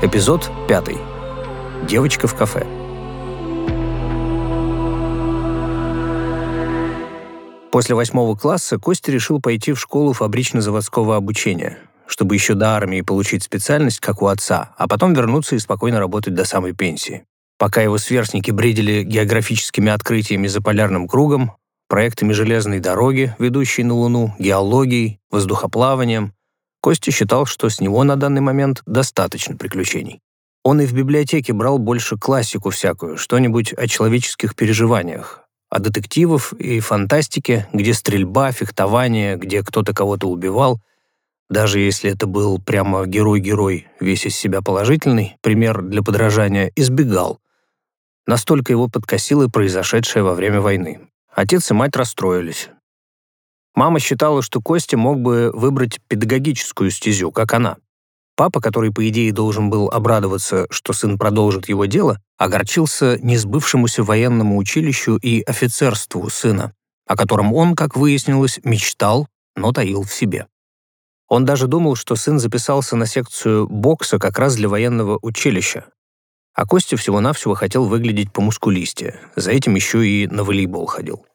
Эпизод 5. Девочка в кафе. После восьмого класса Костя решил пойти в школу фабрично-заводского обучения, чтобы еще до армии получить специальность, как у отца, а потом вернуться и спокойно работать до самой пенсии. Пока его сверстники бредили географическими открытиями за полярным кругом, проектами железной дороги, ведущей на Луну, геологией, воздухоплаванием, Костя считал, что с него на данный момент достаточно приключений. Он и в библиотеке брал больше классику всякую, что-нибудь о человеческих переживаниях, о детективов и фантастике, где стрельба, фехтование, где кто-то кого-то убивал, даже если это был прямо герой-герой, весь из себя положительный, пример для подражания, избегал. Настолько его подкосило произошедшее во время войны. Отец и мать расстроились. Мама считала, что Костя мог бы выбрать педагогическую стезю, как она. Папа, который, по идее, должен был обрадоваться, что сын продолжит его дело, огорчился несбывшемуся военному училищу и офицерству сына, о котором он, как выяснилось, мечтал, но таил в себе. Он даже думал, что сын записался на секцию бокса как раз для военного училища. А Костя всего-навсего хотел выглядеть по мускулисте, за этим еще и на волейбол ходил.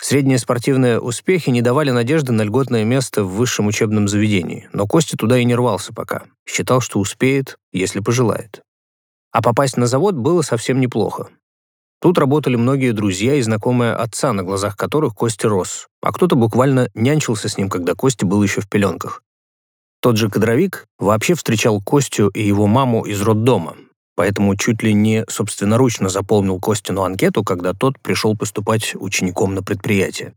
Средние спортивные успехи не давали надежды на льготное место в высшем учебном заведении, но Костя туда и не рвался пока. Считал, что успеет, если пожелает. А попасть на завод было совсем неплохо. Тут работали многие друзья и знакомые отца, на глазах которых Костя рос, а кто-то буквально нянчился с ним, когда Костя был еще в пеленках. Тот же кадровик вообще встречал Костю и его маму из роддома, поэтому чуть ли не собственноручно заполнил Костину анкету, когда тот пришел поступать учеником на предприятие.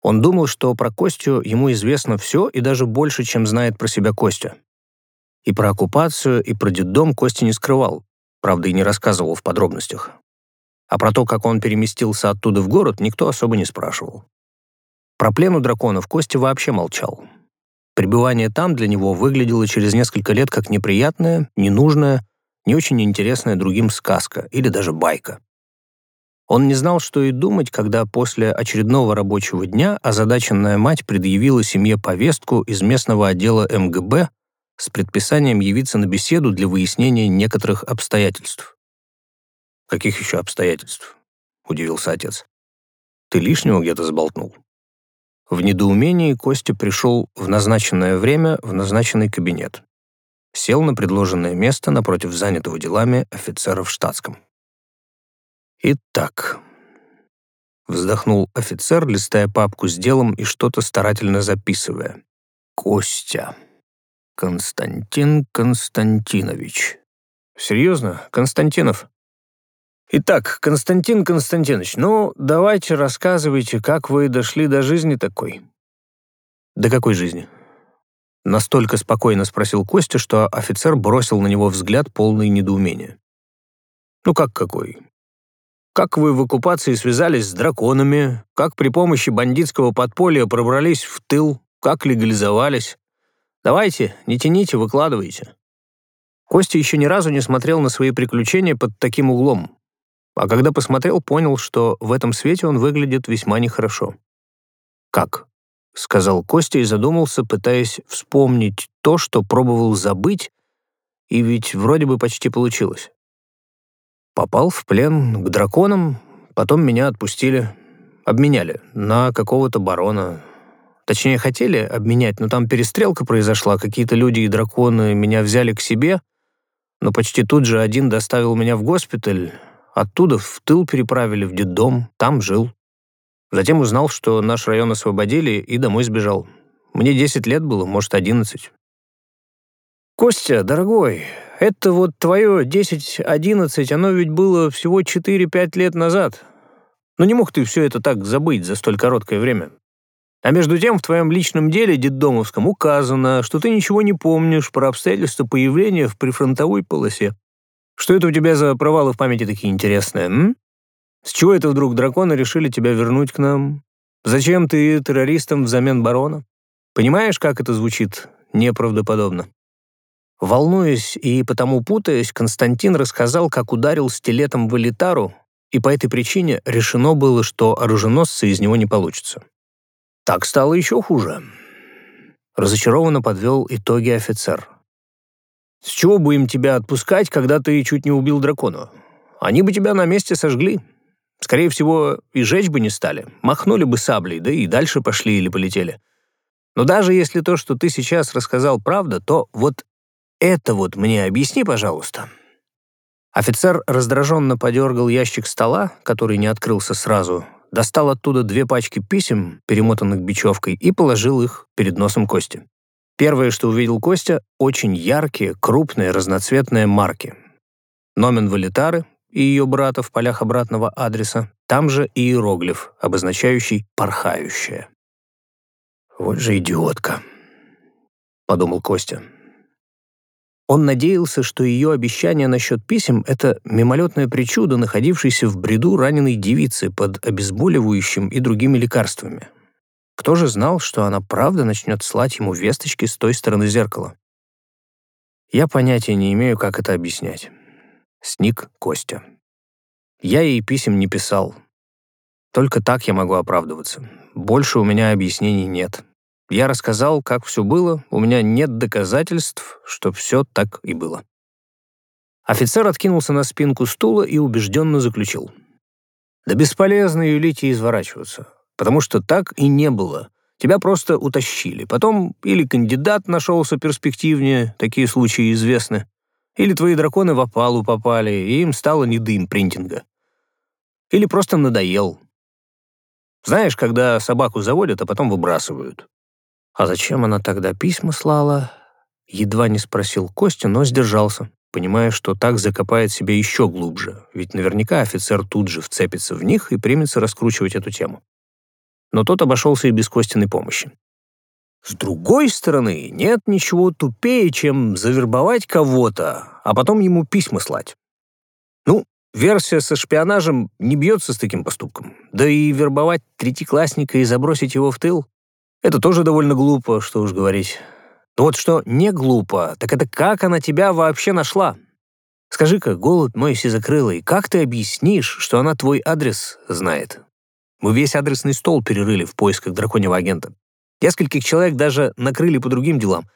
Он думал, что про Костю ему известно все и даже больше, чем знает про себя Костя. И про оккупацию, и про детдом Костя не скрывал, правда, и не рассказывал в подробностях. А про то, как он переместился оттуда в город, никто особо не спрашивал. Про плен у драконов Костя вообще молчал. Пребывание там для него выглядело через несколько лет как неприятное, ненужное, не очень интересная другим сказка или даже байка. Он не знал, что и думать, когда после очередного рабочего дня озадаченная мать предъявила семье повестку из местного отдела МГБ с предписанием явиться на беседу для выяснения некоторых обстоятельств. «Каких еще обстоятельств?» — удивился отец. «Ты лишнего где-то сболтнул?» В недоумении Костя пришел в назначенное время в назначенный кабинет сел на предложенное место напротив занятого делами офицера в штатском. «Итак», — вздохнул офицер, листая папку с делом и что-то старательно записывая. «Костя. Константин Константинович». «Серьезно, Константинов?» «Итак, Константин Константинович, ну, давайте рассказывайте, как вы дошли до жизни такой». «До какой жизни?» Настолько спокойно спросил Костя, что офицер бросил на него взгляд полный недоумения. «Ну как какой? Как вы в оккупации связались с драконами? Как при помощи бандитского подполья пробрались в тыл? Как легализовались? Давайте, не тяните, выкладывайте». Костя еще ни разу не смотрел на свои приключения под таким углом. А когда посмотрел, понял, что в этом свете он выглядит весьма нехорошо. «Как?» — сказал Костя и задумался, пытаясь вспомнить то, что пробовал забыть, и ведь вроде бы почти получилось. Попал в плен к драконам, потом меня отпустили, обменяли на какого-то барона. Точнее, хотели обменять, но там перестрелка произошла, какие-то люди и драконы меня взяли к себе, но почти тут же один доставил меня в госпиталь, оттуда в тыл переправили в детдом, там жил. Затем узнал, что наш район освободили, и домой сбежал. Мне 10 лет было, может, 11. «Костя, дорогой, это вот твое 10-11, оно ведь было всего 4-5 лет назад. Но не мог ты все это так забыть за столь короткое время. А между тем в твоем личном деле детдомовском указано, что ты ничего не помнишь про обстоятельства появления в прифронтовой полосе. Что это у тебя за провалы в памяти такие интересные, м? С чего это вдруг драконы решили тебя вернуть к нам? Зачем ты террористам взамен барона? Понимаешь, как это звучит неправдоподобно?» Волнуясь и потому путаясь, Константин рассказал, как ударил стилетом в элитару, и по этой причине решено было, что оруженосцы из него не получится. Так стало еще хуже. Разочарованно подвел итоги офицер. С чего бы им тебя отпускать, когда ты чуть не убил дракона? Они бы тебя на месте сожгли. Скорее всего, и жечь бы не стали. Махнули бы саблей, да и дальше пошли или полетели. Но даже если то, что ты сейчас рассказал, правда, то вот это вот мне объясни, пожалуйста». Офицер раздраженно подергал ящик стола, который не открылся сразу, достал оттуда две пачки писем, перемотанных бечевкой, и положил их перед носом Кости. Первое, что увидел Костя, очень яркие, крупные, разноцветные марки. Номен Валитары и ее брата в полях обратного адреса, там же иероглиф, обозначающий «порхающее». «Вот же идиотка», — подумал Костя. Он надеялся, что ее обещание насчет писем — это мимолетная причуда, находившейся в бреду раненой девицы под обезболивающим и другими лекарствами. Кто же знал, что она правда начнет слать ему весточки с той стороны зеркала? Я понятия не имею, как это объяснять. Сник Костя. Я ей писем не писал. Только так я могу оправдываться. Больше у меня объяснений нет. Я рассказал, как все было, у меня нет доказательств, что все так и было. Офицер откинулся на спинку стула и убежденно заключил. Да бесполезно юлить и изворачиваться потому что так и не было. Тебя просто утащили. Потом или кандидат нашелся перспективнее, такие случаи известны, или твои драконы в опалу попали, и им стало не дым принтинга. Или просто надоел. Знаешь, когда собаку заводят, а потом выбрасывают. А зачем она тогда письма слала? Едва не спросил Костя, но сдержался, понимая, что так закопает себя еще глубже, ведь наверняка офицер тут же вцепится в них и примется раскручивать эту тему но тот обошелся и без Костиной помощи. С другой стороны, нет ничего тупее, чем завербовать кого-то, а потом ему письма слать. Ну, версия со шпионажем не бьется с таким поступком. Да и вербовать третьеклассника и забросить его в тыл — это тоже довольно глупо, что уж говорить. Но вот что не глупо, так это как она тебя вообще нашла? Скажи-ка, голубь мой сизокрылый, как ты объяснишь, что она твой адрес знает? Мы весь адресный стол перерыли в поисках драконьего агента. Нескольких человек даже накрыли по другим делам.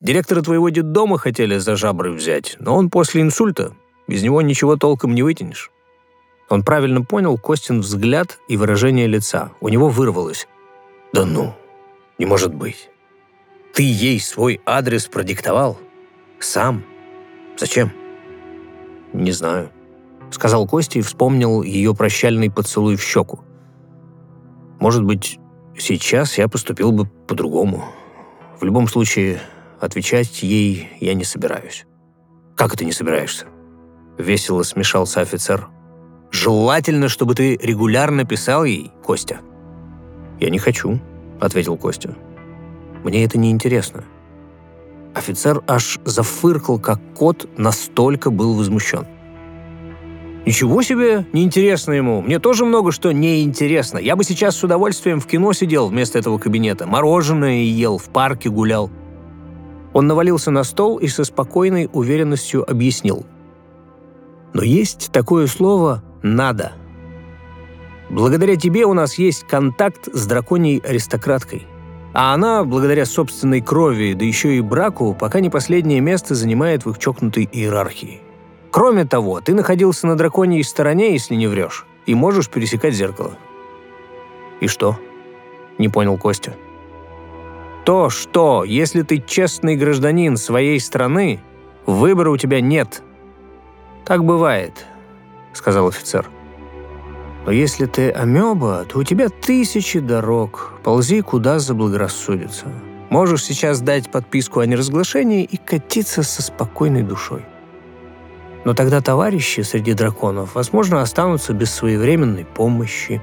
Директора твоего детдома хотели за жабры взять, но он после инсульта. Без него ничего толком не вытянешь. Он правильно понял Костин взгляд и выражение лица. У него вырвалось. «Да ну, не может быть. Ты ей свой адрес продиктовал? Сам? Зачем?» «Не знаю», — сказал Костя и вспомнил ее прощальный поцелуй в щеку. Может быть, сейчас я поступил бы по-другому. В любом случае, отвечать ей я не собираюсь. Как это не собираешься? Весело смешался офицер. Желательно, чтобы ты регулярно писал ей, Костя. Я не хочу, ответил Костя. Мне это не интересно. Офицер аж зафыркал, как кот, настолько был возмущен. Ничего себе, неинтересно ему. Мне тоже много что неинтересно. Я бы сейчас с удовольствием в кино сидел вместо этого кабинета, мороженое ел, в парке гулял. Он навалился на стол и со спокойной уверенностью объяснил. Но есть такое слово «надо». Благодаря тебе у нас есть контакт с драконьей аристократкой. А она, благодаря собственной крови, да еще и браку, пока не последнее место занимает в их чокнутой иерархии. Кроме того, ты находился на драконьей стороне, если не врешь, и можешь пересекать зеркало. И что? Не понял Костя. То, что, если ты честный гражданин своей страны, выбора у тебя нет. Так бывает, сказал офицер. Но если ты амеба, то у тебя тысячи дорог. Ползи, куда заблагорассудится. Можешь сейчас дать подписку о неразглашении и катиться со спокойной душой. Но тогда товарищи среди драконов, возможно, останутся без своевременной помощи.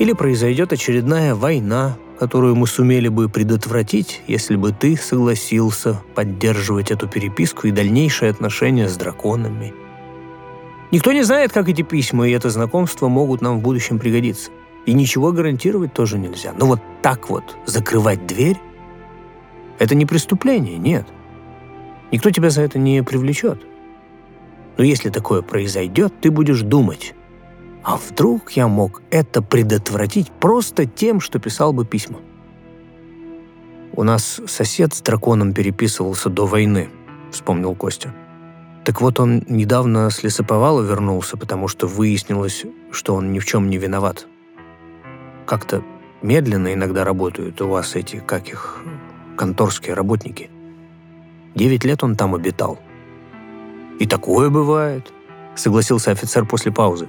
Или произойдет очередная война, которую мы сумели бы предотвратить, если бы ты согласился поддерживать эту переписку и дальнейшие отношения с драконами. Никто не знает, как эти письма и это знакомство могут нам в будущем пригодиться. И ничего гарантировать тоже нельзя. Но вот так вот закрывать дверь – это не преступление, нет. Никто тебя за это не привлечет. Но если такое произойдет, ты будешь думать, а вдруг я мог это предотвратить просто тем, что писал бы письма? У нас сосед с драконом переписывался до войны, — вспомнил Костя. Так вот, он недавно с лесоповала вернулся, потому что выяснилось, что он ни в чем не виноват. Как-то медленно иногда работают у вас эти, как их, конторские работники. Девять лет он там обитал. «И такое бывает», — согласился офицер после паузы.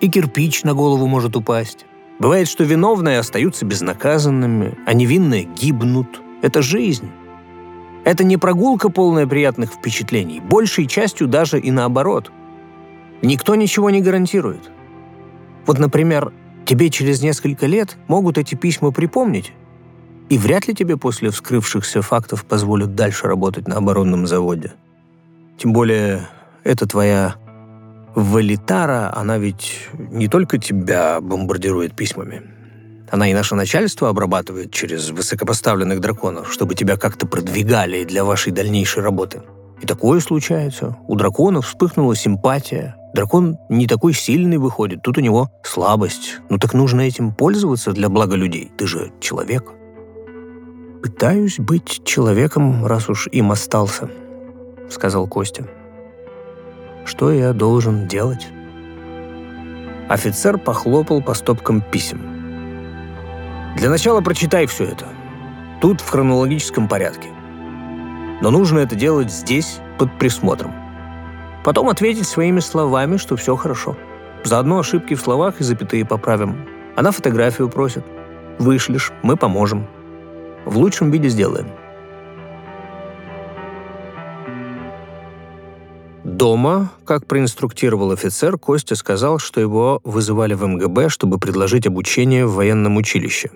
«И кирпич на голову может упасть. Бывает, что виновные остаются безнаказанными, а невинные гибнут. Это жизнь. Это не прогулка, полная приятных впечатлений, большей частью даже и наоборот. Никто ничего не гарантирует. Вот, например, тебе через несколько лет могут эти письма припомнить, и вряд ли тебе после вскрывшихся фактов позволят дальше работать на оборонном заводе. Тем более, это твоя Валитара, она ведь не только тебя бомбардирует письмами. Она и наше начальство обрабатывает через высокопоставленных драконов, чтобы тебя как-то продвигали для вашей дальнейшей работы. И такое случается. У дракона вспыхнула симпатия. Дракон не такой сильный выходит, тут у него слабость. Ну так нужно этим пользоваться для блага людей. Ты же человек. «Пытаюсь быть человеком, раз уж им остался», — сказал Костя. «Что я должен делать?» Офицер похлопал по стопкам писем. Для начала прочитай все это. Тут в хронологическом порядке. Но нужно это делать здесь, под присмотром. Потом ответить своими словами, что все хорошо. Заодно ошибки в словах и запятые поправим. Она фотографию просит. Вышлешь, мы поможем. В лучшем виде сделаем. Дома, как проинструктировал офицер, Костя сказал, что его вызывали в МГБ, чтобы предложить обучение в военном училище.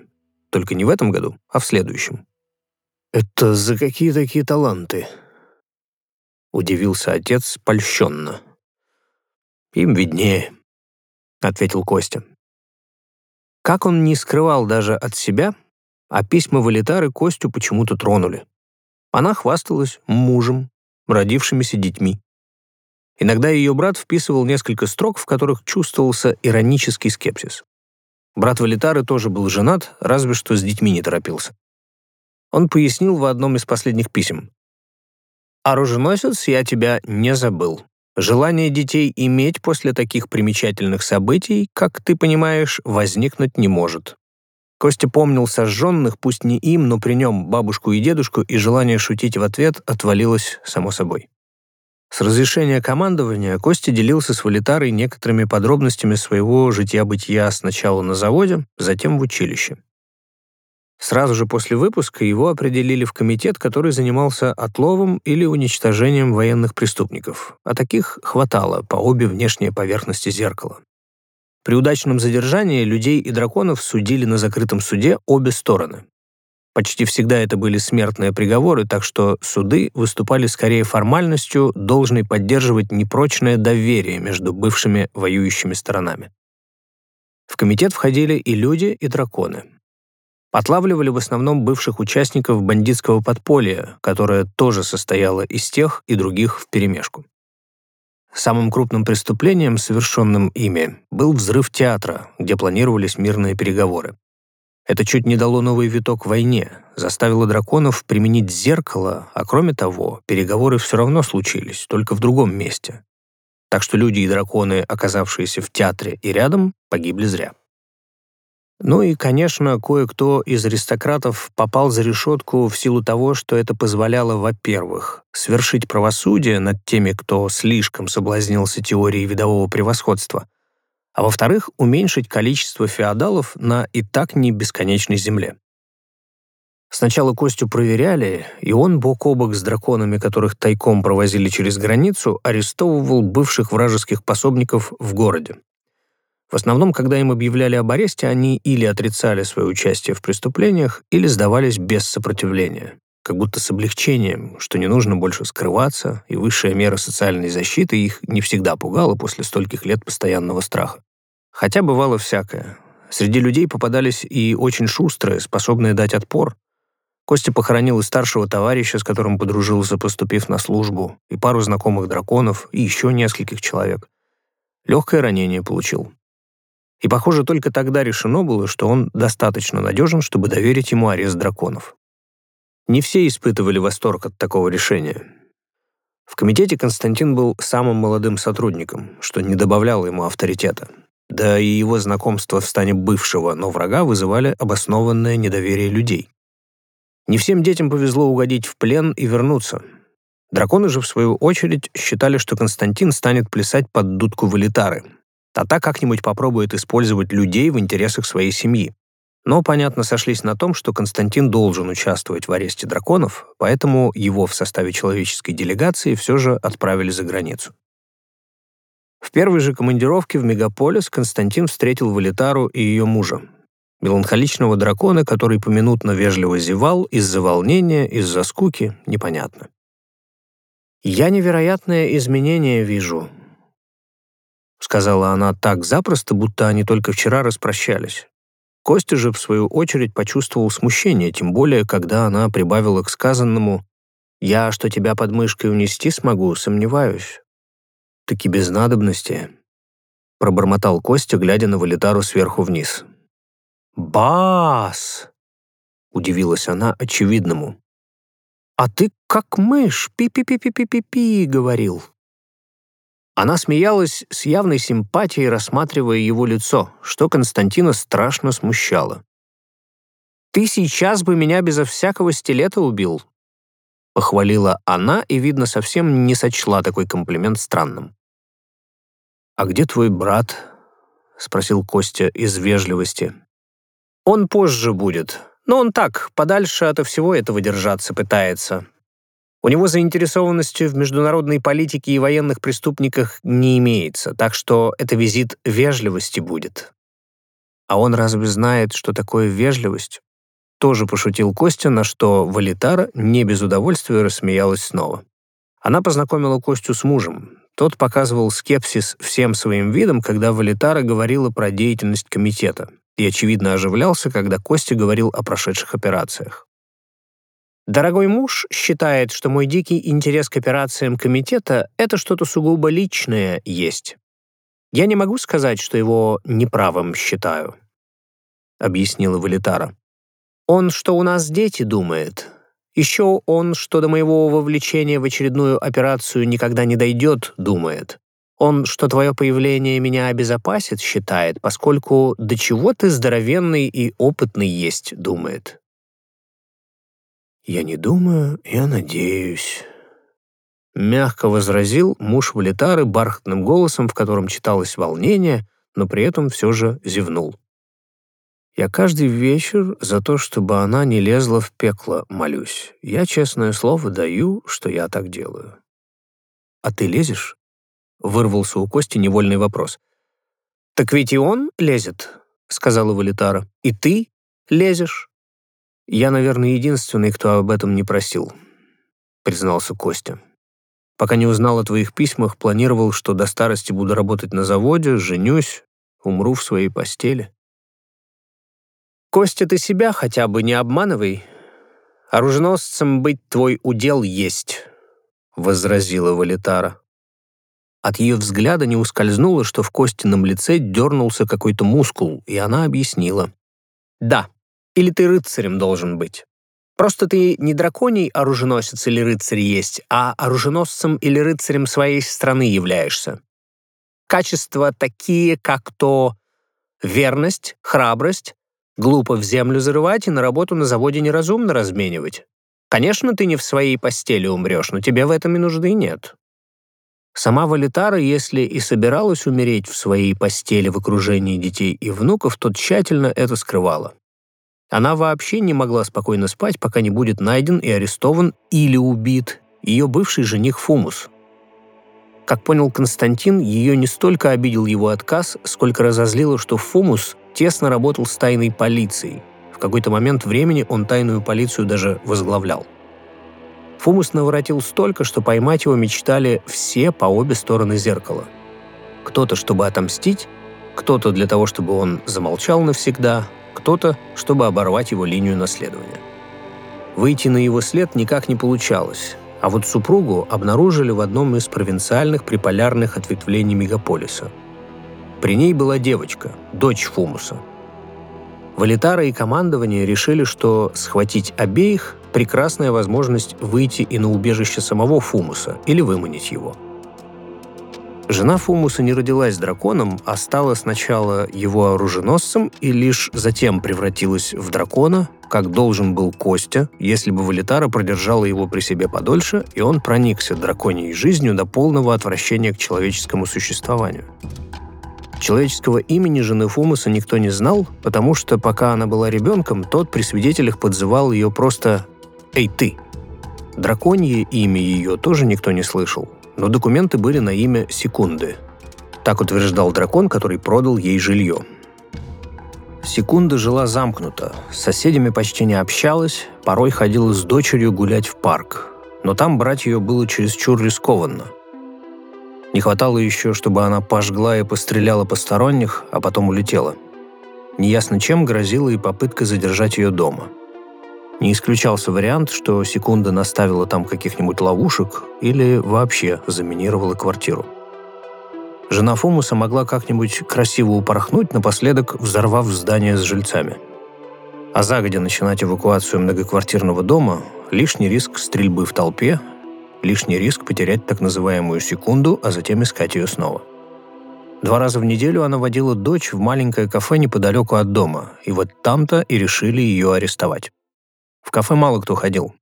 Только не в этом году, а в следующем. «Это за какие такие таланты?» Удивился отец польщенно. «Им виднее», — ответил Костя. Как он не скрывал даже от себя, а письма Валитары Костю почему-то тронули. Она хвасталась мужем, родившимися детьми. Иногда ее брат вписывал несколько строк, в которых чувствовался иронический скепсис. Брат Валитары тоже был женат, разве что с детьми не торопился. Он пояснил в одном из последних писем. «Оруженосец, я тебя не забыл. Желание детей иметь после таких примечательных событий, как ты понимаешь, возникнуть не может». Костя помнил сожженных, пусть не им, но при нем бабушку и дедушку, и желание шутить в ответ отвалилось само собой. С разрешения командования Костя делился с Валитарой некоторыми подробностями своего жития-бытия сначала на заводе, затем в училище. Сразу же после выпуска его определили в комитет, который занимался отловом или уничтожением военных преступников, а таких хватало по обе внешние поверхности зеркала. При удачном задержании людей и драконов судили на закрытом суде обе стороны. Почти всегда это были смертные приговоры, так что суды выступали скорее формальностью, должной поддерживать непрочное доверие между бывшими воюющими сторонами. В комитет входили и люди, и драконы. Отлавливали в основном бывших участников бандитского подполья, которое тоже состояло из тех и других вперемешку. Самым крупным преступлением, совершенным ими, был взрыв театра, где планировались мирные переговоры. Это чуть не дало новый виток войне, заставило драконов применить зеркало, а кроме того, переговоры все равно случились, только в другом месте. Так что люди и драконы, оказавшиеся в театре и рядом, погибли зря. Ну и, конечно, кое-кто из аристократов попал за решетку в силу того, что это позволяло, во-первых, свершить правосудие над теми, кто слишком соблазнился теорией видового превосходства, а во-вторых, уменьшить количество феодалов на и так не бесконечной земле. Сначала Костю проверяли, и он бок о бок с драконами, которых тайком провозили через границу, арестовывал бывших вражеских пособников в городе. В основном, когда им объявляли об аресте, они или отрицали свое участие в преступлениях, или сдавались без сопротивления, как будто с облегчением, что не нужно больше скрываться, и высшая мера социальной защиты их не всегда пугала после стольких лет постоянного страха. Хотя бывало всякое. Среди людей попадались и очень шустрые, способные дать отпор. Костя похоронил и старшего товарища, с которым подружился, поступив на службу, и пару знакомых драконов, и еще нескольких человек. Легкое ранение получил. И, похоже, только тогда решено было, что он достаточно надежен, чтобы доверить ему арест драконов. Не все испытывали восторг от такого решения. В комитете Константин был самым молодым сотрудником, что не добавляло ему авторитета. Да и его знакомства в стане бывшего, но врага вызывали обоснованное недоверие людей. Не всем детям повезло угодить в плен и вернуться. Драконы же, в свою очередь, считали, что Константин станет плясать под дудку валитары, а та как-нибудь попробует использовать людей в интересах своей семьи. Но, понятно, сошлись на том, что Константин должен участвовать в аресте драконов, поэтому его в составе человеческой делегации все же отправили за границу. В первой же командировке в мегаполис Константин встретил Валитару и ее мужа, меланхоличного дракона, который поминутно вежливо зевал из-за волнения, из-за скуки, непонятно. «Я невероятное изменение вижу», — сказала она так запросто, будто они только вчера распрощались. Костя же, в свою очередь, почувствовал смущение, тем более, когда она прибавила к сказанному «Я, что тебя под мышкой унести смогу, сомневаюсь». «Таки без надобности», — пробормотал Костя, глядя на Валитару сверху вниз. «Бас!» — удивилась она очевидному. «А ты как мышь, пи-пи-пи-пи-пи-пи», — говорил. Она смеялась с явной симпатией, рассматривая его лицо, что Константина страшно смущало. «Ты сейчас бы меня безо всякого стилета убил», — похвалила она и, видно, совсем не сочла такой комплимент странным. «А где твой брат?» — спросил Костя из вежливости. «Он позже будет, но он так, подальше от всего этого держаться пытается», у него заинтересованности в международной политике и военных преступниках не имеется, так что это визит вежливости будет. А он разве знает, что такое вежливость? Тоже пошутил Костя, на что Валитара не без удовольствия рассмеялась снова. Она познакомила Костю с мужем. Тот показывал скепсис всем своим видом, когда Валитара говорила про деятельность комитета, и, очевидно, оживлялся, когда Костя говорил о прошедших операциях. Дорогой муж считает, что мой дикий интерес к операциям комитета — это что-то сугубо личное есть. Я не могу сказать, что его неправым считаю», — объяснила Валитара. «Он, что у нас дети, думает. Еще он, что до моего вовлечения в очередную операцию никогда не дойдет, думает. Он, что твое появление меня обезопасит, считает, поскольку до чего ты здоровенный и опытный есть, думает. «Я не думаю, я надеюсь», — мягко возразил муж Валитары бархатным голосом, в котором читалось волнение, но при этом все же зевнул. «Я каждый вечер за то, чтобы она не лезла в пекло, молюсь. Я, честное слово, даю, что я так делаю». «А ты лезешь?» — вырвался у Кости невольный вопрос. «Так ведь и он лезет», — сказала Валитара. «И ты лезешь». «Я, наверное, единственный, кто об этом не просил», — признался Костя. «Пока не узнал о твоих письмах, планировал, что до старости буду работать на заводе, женюсь, умру в своей постели». «Костя, ты себя хотя бы не обманывай. Оруженосцем быть твой удел есть», — возразила Валитара. От ее взгляда не ускользнуло, что в Костином лице дернулся какой-то мускул, и она объяснила. «Да, или ты рыцарем должен быть? Просто ты не драконий оруженосец или рыцарь есть, а оруженосцем или рыцарем своей страны являешься. Качества такие, как то верность, храбрость, глупо в землю зарывать и на работу на заводе неразумно разменивать. Конечно, ты не в своей постели умрешь, но тебе в этом и нужды нет. Сама Валитара, если и собиралась умереть в своей постели в окружении детей и внуков, то тщательно это скрывала. Она вообще не могла спокойно спать, пока не будет найден и арестован или убит ее бывший жених Фумус. Как понял Константин, ее не столько обидел его отказ, сколько разозлило, что Фумус тесно работал с тайной полицией. В какой-то момент времени он тайную полицию даже возглавлял. Фумус наворотил столько, что поймать его мечтали все по обе стороны зеркала. Кто-то, чтобы отомстить, кто-то для того, чтобы он замолчал навсегда, кто-то, чтобы оборвать его линию наследования. Выйти на его след никак не получалось, а вот супругу обнаружили в одном из провинциальных приполярных ответвлений мегаполиса. При ней была девочка, дочь Фумуса. Валитара и командование решили, что схватить обеих прекрасная возможность выйти и на убежище самого Фумуса или выманить его. Жена Фумуса не родилась драконом, а стала сначала его оруженосцем и лишь затем превратилась в дракона, как должен был Костя, если бы Валитара продержала его при себе подольше, и он проникся драконьей жизнью до полного отвращения к человеческому существованию. Человеческого имени жены Фумуса никто не знал, потому что пока она была ребенком, тот при свидетелях подзывал ее просто «Эй, ты!». Драконье имя ее тоже никто не слышал, но документы были на имя Секунды. Так утверждал дракон, который продал ей жилье. Секунда жила замкнуто, с соседями почти не общалась, порой ходила с дочерью гулять в парк. Но там брать ее было чересчур рискованно. Не хватало еще, чтобы она пожгла и постреляла посторонних, а потом улетела. Неясно чем грозила и попытка задержать ее дома. Не исключался вариант, что Секунда наставила там каких-нибудь ловушек или вообще заминировала квартиру. Жена Фомуса могла как-нибудь красиво упорхнуть, напоследок взорвав здание с жильцами. А загодя начинать эвакуацию многоквартирного дома – лишний риск стрельбы в толпе лишний риск потерять так называемую секунду, а затем искать ее снова. Два раза в неделю она водила дочь в маленькое кафе неподалеку от дома, и вот там-то и решили ее арестовать. В кафе мало кто ходил.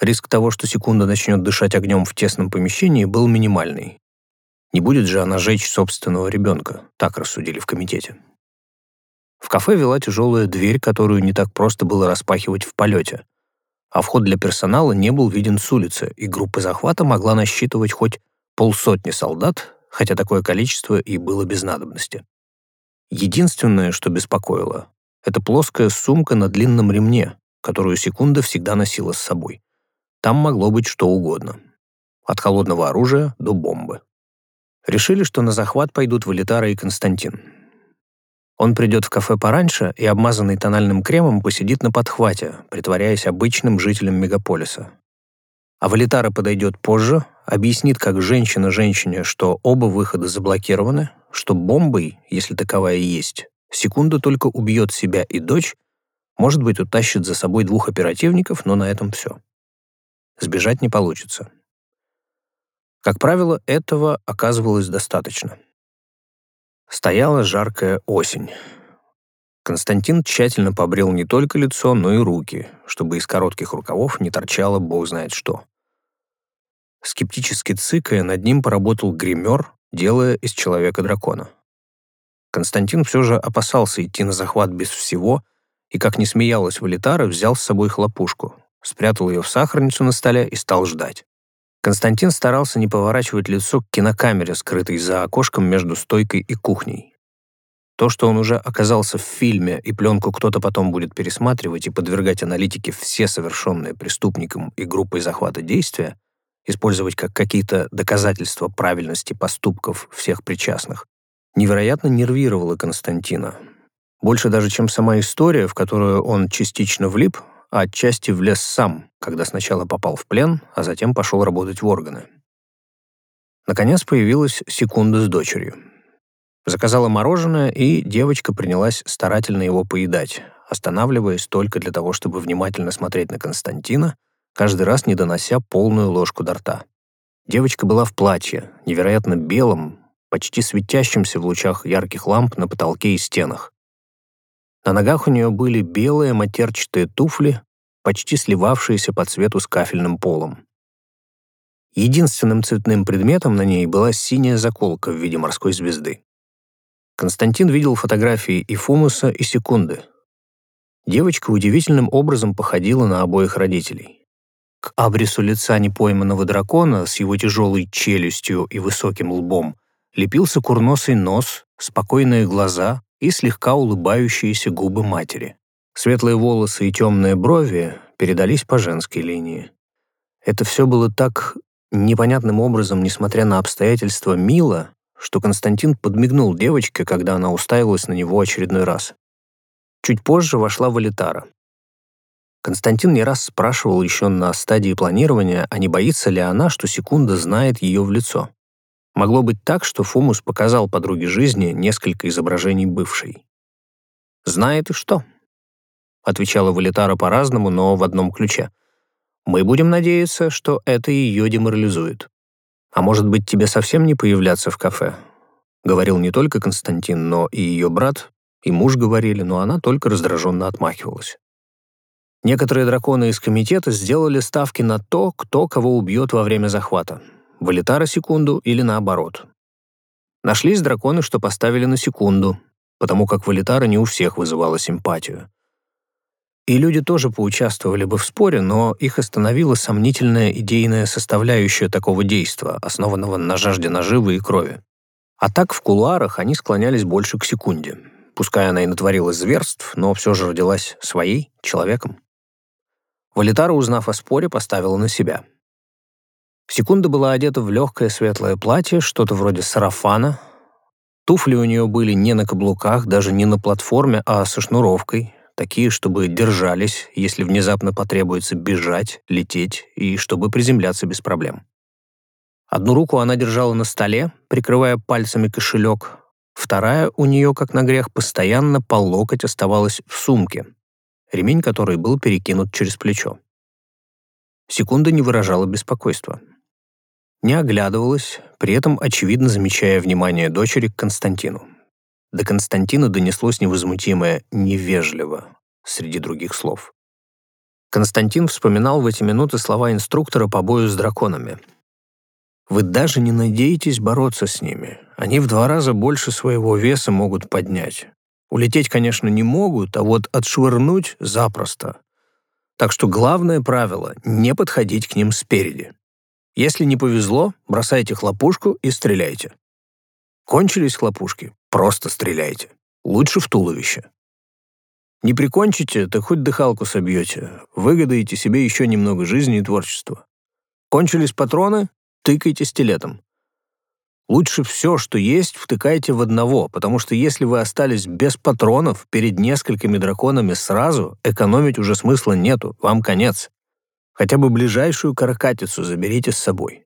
Риск того, что секунда начнет дышать огнем в тесном помещении, был минимальный. Не будет же она жечь собственного ребенка, так рассудили в комитете. В кафе вела тяжелая дверь, которую не так просто было распахивать в полете а вход для персонала не был виден с улицы, и группа захвата могла насчитывать хоть полсотни солдат, хотя такое количество и было без надобности. Единственное, что беспокоило, это плоская сумка на длинном ремне, которую секунда всегда носила с собой. Там могло быть что угодно. От холодного оружия до бомбы. Решили, что на захват пойдут Валитара и Константин. Он придет в кафе пораньше и, обмазанный тональным кремом, посидит на подхвате, притворяясь обычным жителем мегаполиса. А Валитара подойдет позже, объяснит как женщина женщине, что оба выхода заблокированы, что бомбой, если таковая есть, секунду только убьет себя и дочь, может быть, утащит за собой двух оперативников, но на этом все. Сбежать не получится. Как правило, этого оказывалось достаточно. Стояла жаркая осень. Константин тщательно побрил не только лицо, но и руки, чтобы из коротких рукавов не торчало бог знает что. Скептически цыкая, над ним поработал гример, делая из человека дракона. Константин все же опасался идти на захват без всего и, как не смеялась Валитара, взял с собой хлопушку, спрятал ее в сахарницу на столе и стал ждать. Константин старался не поворачивать лицо к кинокамере, скрытой за окошком между стойкой и кухней. То, что он уже оказался в фильме, и пленку кто-то потом будет пересматривать и подвергать аналитике все совершенные преступником и группой захвата действия, использовать как какие-то доказательства правильности поступков всех причастных, невероятно нервировало Константина. Больше даже, чем сама история, в которую он частично влип, а отчасти влез сам, когда сначала попал в плен, а затем пошел работать в органы. Наконец появилась секунда с дочерью. Заказала мороженое, и девочка принялась старательно его поедать, останавливаясь только для того, чтобы внимательно смотреть на Константина, каждый раз не донося полную ложку до рта. Девочка была в платье, невероятно белом, почти светящемся в лучах ярких ламп на потолке и стенах. На ногах у нее были белые матерчатые туфли, почти сливавшиеся по цвету с кафельным полом. Единственным цветным предметом на ней была синяя заколка в виде морской звезды. Константин видел фотографии и Фумуса, и Секунды. Девочка удивительным образом походила на обоих родителей. К абрису лица непойманного дракона с его тяжелой челюстью и высоким лбом лепился курносый нос, спокойные глаза, и слегка улыбающиеся губы матери. Светлые волосы и темные брови передались по женской линии. Это все было так непонятным образом, несмотря на обстоятельства, мило, что Константин подмигнул девочке, когда она уставилась на него очередной раз. Чуть позже вошла Валитара. Константин не раз спрашивал еще на стадии планирования, а не боится ли она, что секунда знает ее в лицо. Могло быть так, что Фумус показал подруге жизни несколько изображений бывшей. Знает и что? отвечала Валитара по-разному, но в одном ключе. Мы будем надеяться, что это ее деморализует. А может быть, тебе совсем не появляться в кафе? Говорил не только Константин, но и ее брат, и муж говорили, но она только раздраженно отмахивалась. Некоторые драконы из комитета сделали ставки на то, кто кого убьет во время захвата. Валитара секунду или наоборот. Нашлись драконы, что поставили на секунду, потому как Валитара не у всех вызывала симпатию. И люди тоже поучаствовали бы в споре, но их остановила сомнительная идейная составляющая такого действа, основанного на жажде наживы и крови. А так в кулуарах они склонялись больше к секунде. Пускай она и натворила зверств, но все же родилась своей, человеком. Валитара, узнав о споре, поставила на себя. Секунда была одета в легкое светлое платье, что-то вроде сарафана. Туфли у нее были не на каблуках, даже не на платформе, а со шнуровкой, такие, чтобы держались, если внезапно потребуется бежать, лететь и чтобы приземляться без проблем. Одну руку она держала на столе, прикрывая пальцами кошелек, вторая у нее, как на грех, постоянно по локоть оставалась в сумке, ремень которой был перекинут через плечо. Секунда не выражала беспокойства. Не оглядывалась, при этом очевидно замечая внимание дочери к Константину. До Константина донеслось невозмутимое «невежливо» среди других слов. Константин вспоминал в эти минуты слова инструктора по бою с драконами. «Вы даже не надеетесь бороться с ними. Они в два раза больше своего веса могут поднять. Улететь, конечно, не могут, а вот отшвырнуть — запросто. Так что главное правило — не подходить к ним спереди. Если не повезло, бросайте хлопушку и стреляйте. Кончились хлопушки, просто стреляйте. Лучше в туловище. Не прикончите, так хоть дыхалку собьете. Выгодаете себе еще немного жизни и творчества. Кончились патроны, тыкайте стилетом. Лучше все, что есть, втыкайте в одного, потому что если вы остались без патронов перед несколькими драконами сразу, экономить уже смысла нету, вам конец. Хотя бы ближайшую каракатицу заберите с собой.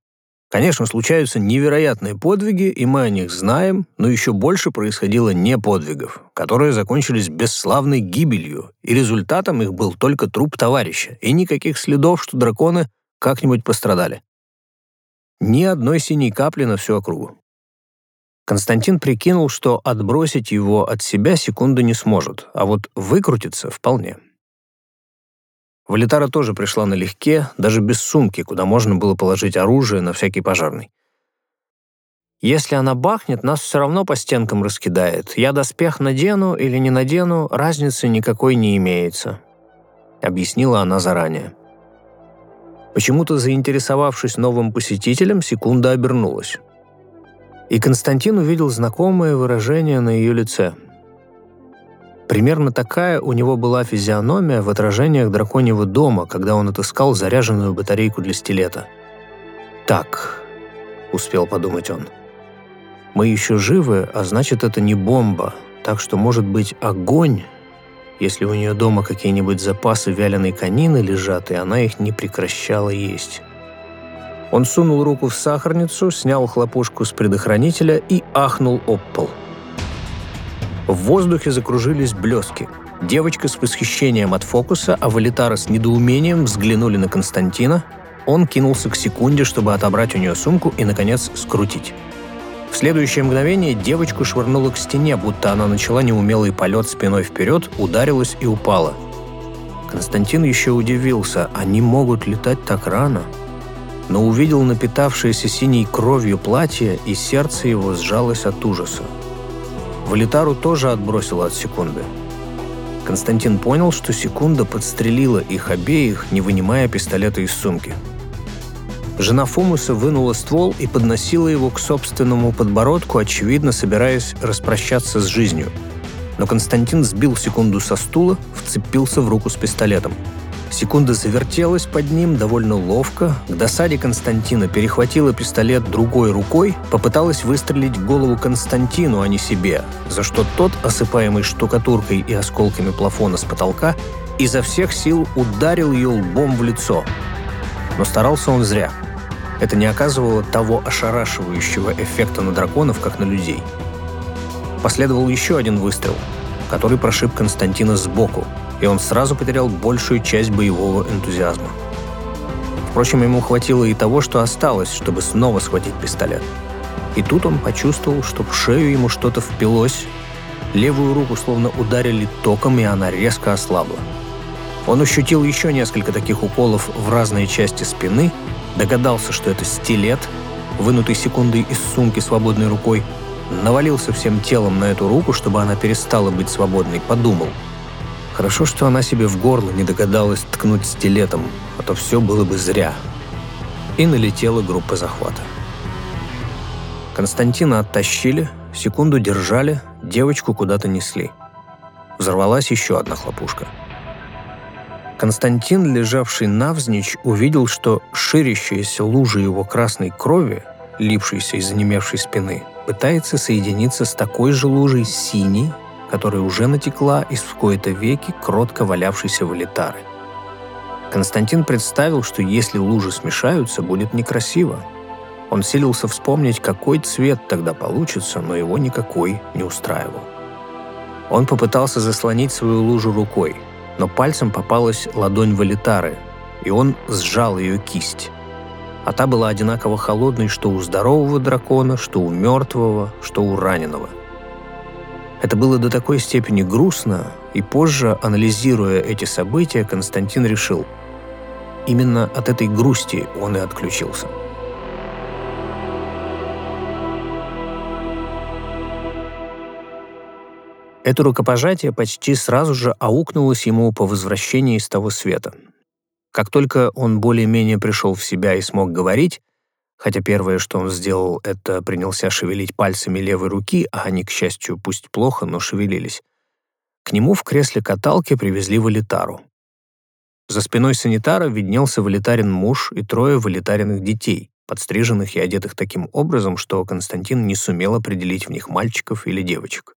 Конечно, случаются невероятные подвиги, и мы о них знаем, но еще больше происходило не подвигов, которые закончились бесславной гибелью, и результатом их был только труп товарища, и никаких следов, что драконы как-нибудь пострадали. Ни одной синей капли на всю округу. Константин прикинул, что отбросить его от себя секунду не сможет, а вот выкрутиться вполне. Валитара тоже пришла налегке, даже без сумки, куда можно было положить оружие на всякий пожарный. «Если она бахнет, нас все равно по стенкам раскидает. Я доспех надену или не надену, разницы никакой не имеется», — объяснила она заранее. Почему-то заинтересовавшись новым посетителем, секунда обернулась. И Константин увидел знакомое выражение на ее лице — Примерно такая у него была физиономия в отражениях драконьего дома, когда он отыскал заряженную батарейку для стилета. «Так», — успел подумать он, — «мы еще живы, а значит, это не бомба, так что, может быть, огонь, если у нее дома какие-нибудь запасы вяленой конины лежат, и она их не прекращала есть». Он сунул руку в сахарницу, снял хлопушку с предохранителя и ахнул об пол — в воздухе закружились блески. Девочка с восхищением от фокуса, а Валитара с недоумением взглянули на Константина. Он кинулся к секунде, чтобы отобрать у нее сумку и, наконец, скрутить. В следующее мгновение девочку швырнуло к стене, будто она начала неумелый полет спиной вперед, ударилась и упала. Константин еще удивился, они могут летать так рано? Но увидел напитавшееся синей кровью платье, и сердце его сжалось от ужаса. Валитару тоже отбросило от секунды. Константин понял, что секунда подстрелила их обеих, не вынимая пистолета из сумки. Жена Фумуса вынула ствол и подносила его к собственному подбородку, очевидно, собираясь распрощаться с жизнью. Но Константин сбил секунду со стула, вцепился в руку с пистолетом – Секунда завертелась под ним довольно ловко. К досаде Константина перехватила пистолет другой рукой, попыталась выстрелить в голову Константину, а не себе, за что тот, осыпаемый штукатуркой и осколками плафона с потолка, изо всех сил ударил ее лбом в лицо. Но старался он зря. Это не оказывало того ошарашивающего эффекта на драконов, как на людей. Последовал еще один выстрел, который прошиб Константина сбоку, и он сразу потерял большую часть боевого энтузиазма. Впрочем, ему хватило и того, что осталось, чтобы снова схватить пистолет. И тут он почувствовал, что в шею ему что-то впилось, левую руку словно ударили током, и она резко ослабла. Он ощутил еще несколько таких уколов в разные части спины, догадался, что это стилет, вынутый секундой из сумки свободной рукой, навалился всем телом на эту руку, чтобы она перестала быть свободной, подумал. Хорошо, что она себе в горло не догадалась ткнуть стилетом, а то все было бы зря. И налетела группа захвата. Константина оттащили, секунду держали, девочку куда-то несли. Взорвалась еще одна хлопушка. Константин, лежавший навзничь, увидел, что ширящаяся лужа его красной крови, липшейся из онемевшей спины, пытается соединиться с такой же лужей синей, которая уже натекла из в кои-то веки кротко валявшейся валитары. Константин представил, что если лужи смешаются, будет некрасиво. Он силился вспомнить, какой цвет тогда получится, но его никакой не устраивал. Он попытался заслонить свою лужу рукой, но пальцем попалась ладонь валитары, и он сжал ее кисть а та была одинаково холодной что у здорового дракона, что у мертвого, что у раненого. Это было до такой степени грустно, и позже, анализируя эти события, Константин решил, именно от этой грусти он и отключился. Это рукопожатие почти сразу же аукнулось ему по возвращении из того света – как только он более-менее пришел в себя и смог говорить, хотя первое, что он сделал, это принялся шевелить пальцами левой руки, а они, к счастью, пусть плохо, но шевелились, к нему в кресле каталки привезли валитару. За спиной санитара виднелся валитарин муж и трое валитариных детей, подстриженных и одетых таким образом, что Константин не сумел определить в них мальчиков или девочек.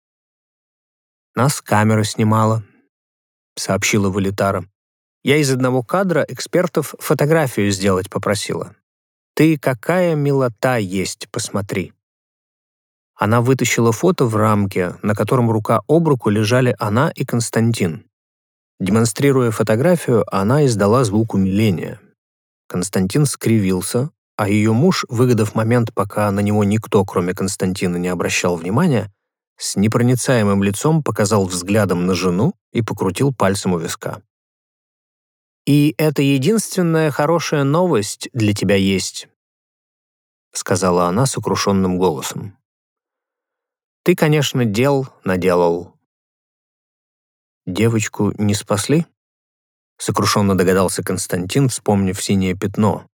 «Нас камера снимала», — сообщила Валитара. Я из одного кадра экспертов фотографию сделать попросила. «Ты какая милота есть, посмотри». Она вытащила фото в рамке, на котором рука об руку лежали она и Константин. Демонстрируя фотографию, она издала звук умиления. Константин скривился, а ее муж, выгодав момент, пока на него никто, кроме Константина, не обращал внимания, с непроницаемым лицом показал взглядом на жену и покрутил пальцем у виска. И это единственная хорошая новость для тебя есть», — сказала она сокрушенным голосом. «Ты, конечно, дел наделал». «Девочку не спасли?» — сокрушенно догадался Константин, вспомнив синее пятно,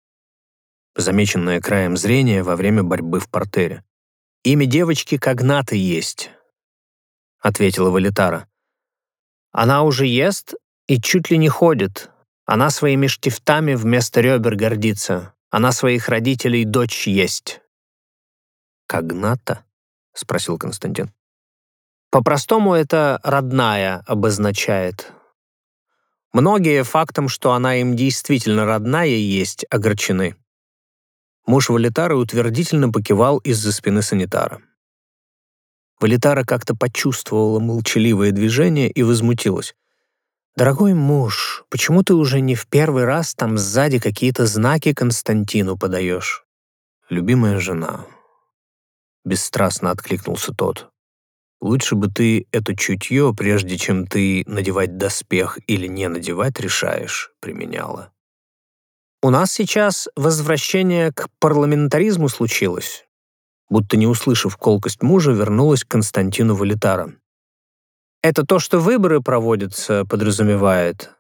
замеченное краем зрения во время борьбы в портере. «Имя девочки Когната есть», — ответила Валитара. «Она уже ест и чуть ли не ходит, она своими штифтами вместо ребер гордится. Она своих родителей дочь есть». «Когната?» — спросил Константин. «По-простому это «родная» обозначает. Многие фактом, что она им действительно родная есть, огорчены». Муж Валитара утвердительно покивал из-за спины санитара. Валитара как-то почувствовала молчаливое движение и возмутилась. «Дорогой муж, почему ты уже не в первый раз там сзади какие-то знаки Константину подаешь?» «Любимая жена», — бесстрастно откликнулся тот. «Лучше бы ты это чутье, прежде чем ты надевать доспех или не надевать решаешь, применяла». «У нас сейчас возвращение к парламентаризму случилось», будто не услышав колкость мужа, вернулась к Константину Валитара. Это то, что выборы проводятся, подразумевает.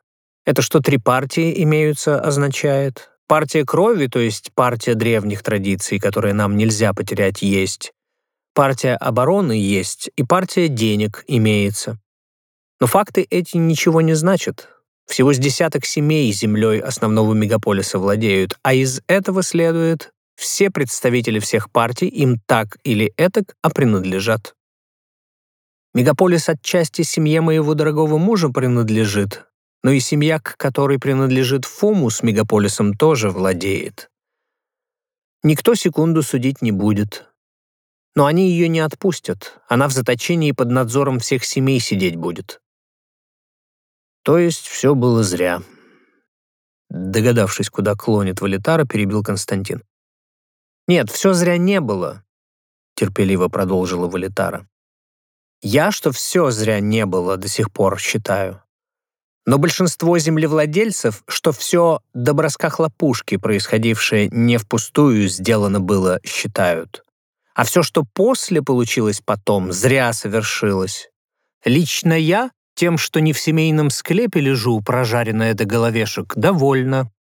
Это что три партии имеются, означает. Партия крови, то есть партия древних традиций, которые нам нельзя потерять, есть. Партия обороны есть, и партия денег имеется. Но факты эти ничего не значат. Всего с десяток семей землей основного мегаполиса владеют, а из этого следует, все представители всех партий им так или этак, а принадлежат. Мегаполис отчасти семье моего дорогого мужа принадлежит, но и семья, к которой принадлежит Фому с мегаполисом, тоже владеет. Никто секунду судить не будет. Но они ее не отпустят. Она в заточении под надзором всех семей сидеть будет. То есть все было зря. Догадавшись, куда клонит Валитара, перебил Константин. «Нет, все зря не было», — терпеливо продолжила Валитара. «Я, что все зря не было, до сих пор считаю. Но большинство землевладельцев, что все до броска хлопушки, происходившее не впустую, сделано было, считают. А все, что после получилось потом, зря совершилось. Лично я тем, что не в семейном склепе лежу, прожаренная до головешек, довольна.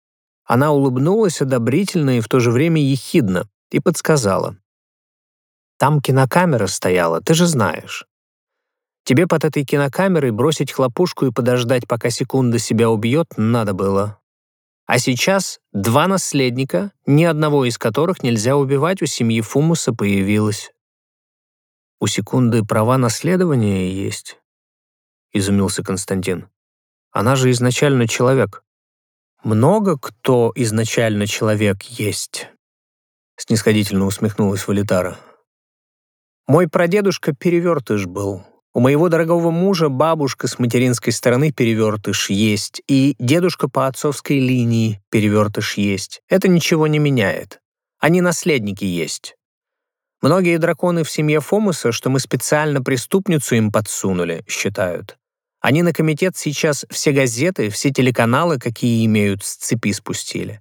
Она улыбнулась одобрительно и в то же время ехидно и подсказала. «Там кинокамера стояла, ты же знаешь. Тебе под этой кинокамерой бросить хлопушку и подождать, пока секунда себя убьет, надо было. А сейчас два наследника, ни одного из которых нельзя убивать, у семьи Фумуса появилось. У секунды права наследования есть, изумился Константин. Она же изначально человек. Много кто изначально человек есть, снисходительно усмехнулась Валитара. Мой прадедушка перевертыш был, у моего дорогого мужа бабушка с материнской стороны перевертыш есть, и дедушка по отцовской линии перевертыш есть. Это ничего не меняет. Они наследники есть. Многие драконы в семье Фомуса, что мы специально преступницу им подсунули, считают. Они на комитет сейчас все газеты, все телеканалы, какие имеют, с цепи спустили.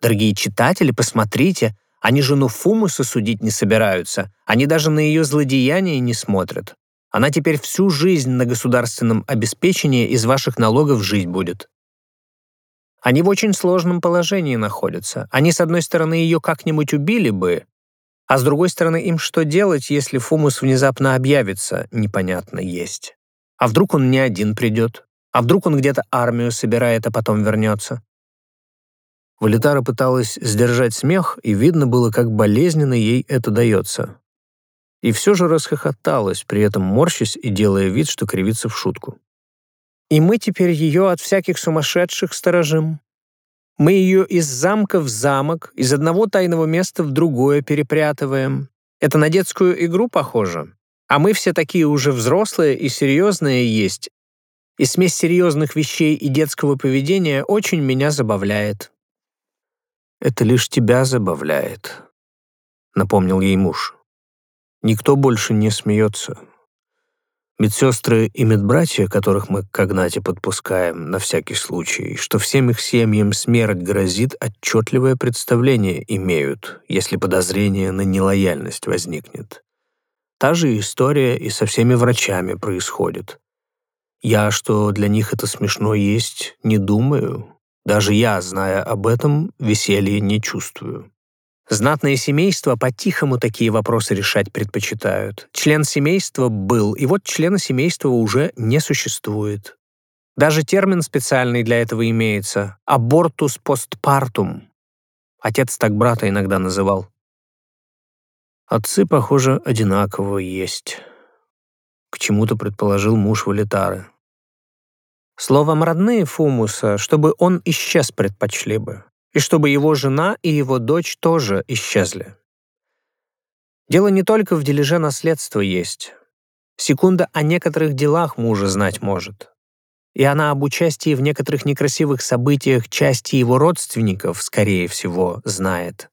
Дорогие читатели, посмотрите, они жену Фумуса судить не собираются, они даже на ее злодеяния не смотрят. Она теперь всю жизнь на государственном обеспечении из ваших налогов жить будет. Они в очень сложном положении находятся. Они, с одной стороны, ее как-нибудь убили бы, а с другой стороны, им что делать, если Фумус внезапно объявится, непонятно есть. А вдруг он не один придет? А вдруг он где-то армию собирает, а потом вернется? Валитара пыталась сдержать смех, и видно было, как болезненно ей это дается и все же расхохоталась, при этом морщась и делая вид, что кривится в шутку. «И мы теперь ее от всяких сумасшедших сторожим. Мы ее из замка в замок, из одного тайного места в другое перепрятываем. Это на детскую игру похоже. А мы все такие уже взрослые и серьезные есть. И смесь серьезных вещей и детского поведения очень меня забавляет». «Это лишь тебя забавляет», — напомнил ей муж. Никто больше не смеется. Медсестры и медбратья, которых мы к Агнате подпускаем на всякий случай, что всем их семьям смерть грозит, отчетливое представление имеют, если подозрение на нелояльность возникнет. Та же история и со всеми врачами происходит. Я, что для них это смешно есть, не думаю. Даже я, зная об этом, веселья не чувствую. Знатные семейства по-тихому такие вопросы решать предпочитают. Член семейства был, и вот члена семейства уже не существует. Даже термин специальный для этого имеется — абортус постпартум. Отец так брата иногда называл. Отцы, похоже, одинаково есть. К чему-то предположил муж Валитары. Словом, родные Фумуса, чтобы он исчез предпочли бы и чтобы его жена и его дочь тоже исчезли. Дело не только в дележе наследства есть. Секунда о некоторых делах мужа знать может. И она об участии в некоторых некрасивых событиях части его родственников, скорее всего, знает.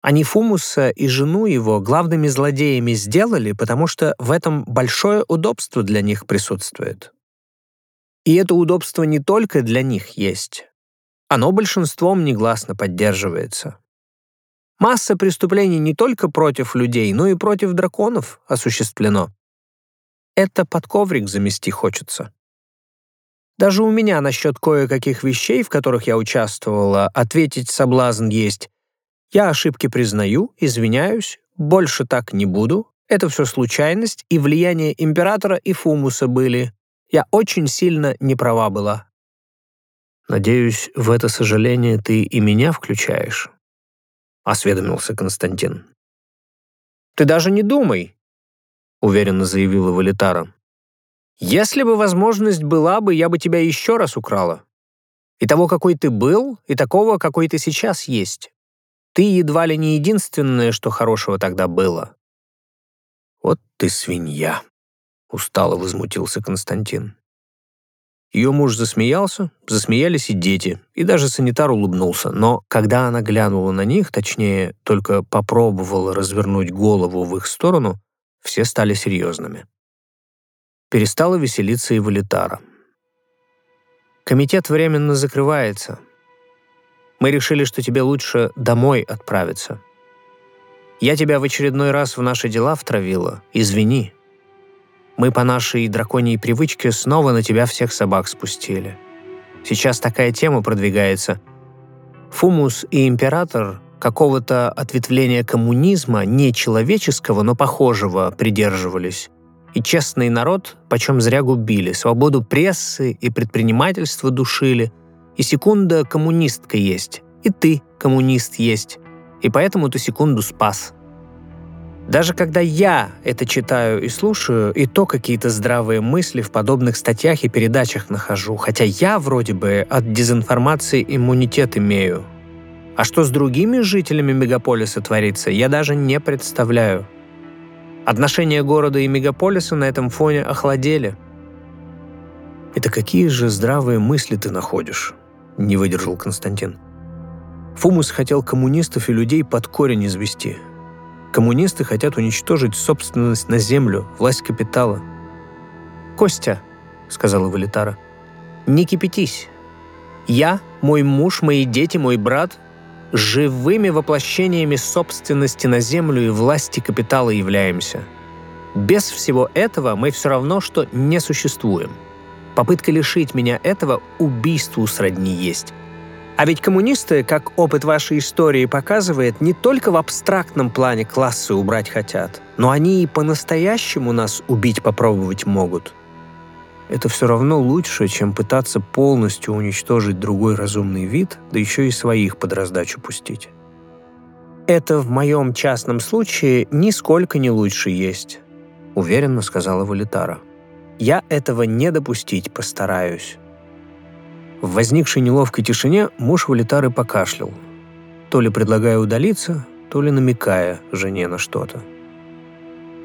Они Фумуса и жену его главными злодеями сделали, потому что в этом большое удобство для них присутствует. И это удобство не только для них есть. Оно большинством негласно поддерживается. Масса преступлений не только против людей, но и против драконов осуществлено. Это под коврик замести хочется. Даже у меня насчет кое-каких вещей, в которых я участвовала, ответить соблазн есть. Я ошибки признаю, извиняюсь, больше так не буду. Это все случайность, и влияние императора и Фумуса были. Я очень сильно не права была. «Надеюсь, в это сожаление ты и меня включаешь?» — осведомился Константин. «Ты даже не думай», — уверенно заявила Валитара. «Если бы возможность была бы, я бы тебя еще раз украла. И того, какой ты был, и такого, какой ты сейчас есть. Ты едва ли не единственное, что хорошего тогда было». «Вот ты свинья», — устало возмутился Константин. Ее муж засмеялся, засмеялись и дети, и даже санитар улыбнулся. Но когда она глянула на них, точнее, только попробовала развернуть голову в их сторону, все стали серьезными. Перестала веселиться и Валитара. «Комитет временно закрывается. Мы решили, что тебе лучше домой отправиться. Я тебя в очередной раз в наши дела втравила. Извини. Мы по нашей драконьей привычке снова на тебя всех собак спустили. Сейчас такая тема продвигается. Фумус и император какого-то ответвления коммунизма, не человеческого, но похожего, придерживались. И честный народ почем зря губили, свободу прессы и предпринимательства душили. И секунда коммунистка есть, и ты коммунист есть. И поэтому ты секунду спас. Даже когда я это читаю и слушаю, и то какие-то здравые мысли в подобных статьях и передачах нахожу, хотя я вроде бы от дезинформации иммунитет имею. А что с другими жителями мегаполиса творится, я даже не представляю. Отношения города и мегаполиса на этом фоне охладели. «Это какие же здравые мысли ты находишь?» — не выдержал Константин. Фумус хотел коммунистов и людей под корень извести — Коммунисты хотят уничтожить собственность на землю, власть капитала. «Костя», — сказала Валитара, — «не кипятись. Я, мой муж, мои дети, мой брат — живыми воплощениями собственности на землю и власти капитала являемся. Без всего этого мы все равно, что не существуем. Попытка лишить меня этого убийству сродни есть. А ведь коммунисты, как опыт вашей истории показывает, не только в абстрактном плане классы убрать хотят, но они и по-настоящему нас убить попробовать могут. Это все равно лучше, чем пытаться полностью уничтожить другой разумный вид, да еще и своих под раздачу пустить. «Это в моем частном случае нисколько не лучше есть», — уверенно сказала Валитара. «Я этого не допустить постараюсь». В возникшей неловкой тишине муж Валитары покашлял, то ли предлагая удалиться, то ли намекая жене на что-то.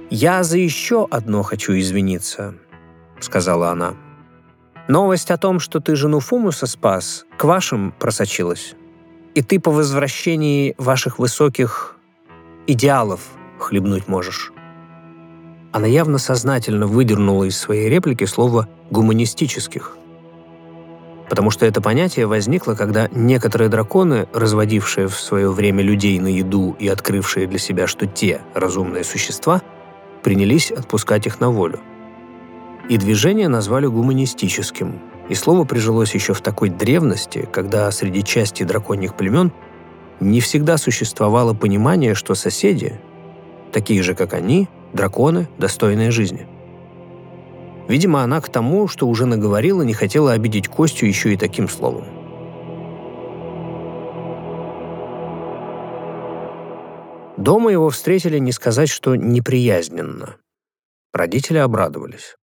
«Я за еще одно хочу извиниться», — сказала она. «Новость о том, что ты жену Фумуса спас, к вашим просочилась. И ты по возвращении ваших высоких идеалов хлебнуть можешь». Она явно сознательно выдернула из своей реплики слово «гуманистических», потому что это понятие возникло, когда некоторые драконы, разводившие в свое время людей на еду и открывшие для себя, что те – разумные существа, принялись отпускать их на волю. И движение назвали гуманистическим, и слово прижилось еще в такой древности, когда среди части драконьих племен не всегда существовало понимание, что соседи, такие же, как они, драконы, достойные жизни – Видимо, она к тому, что уже наговорила, не хотела обидеть Костю еще и таким словом. Дома его встретили не сказать, что неприязненно. Родители обрадовались.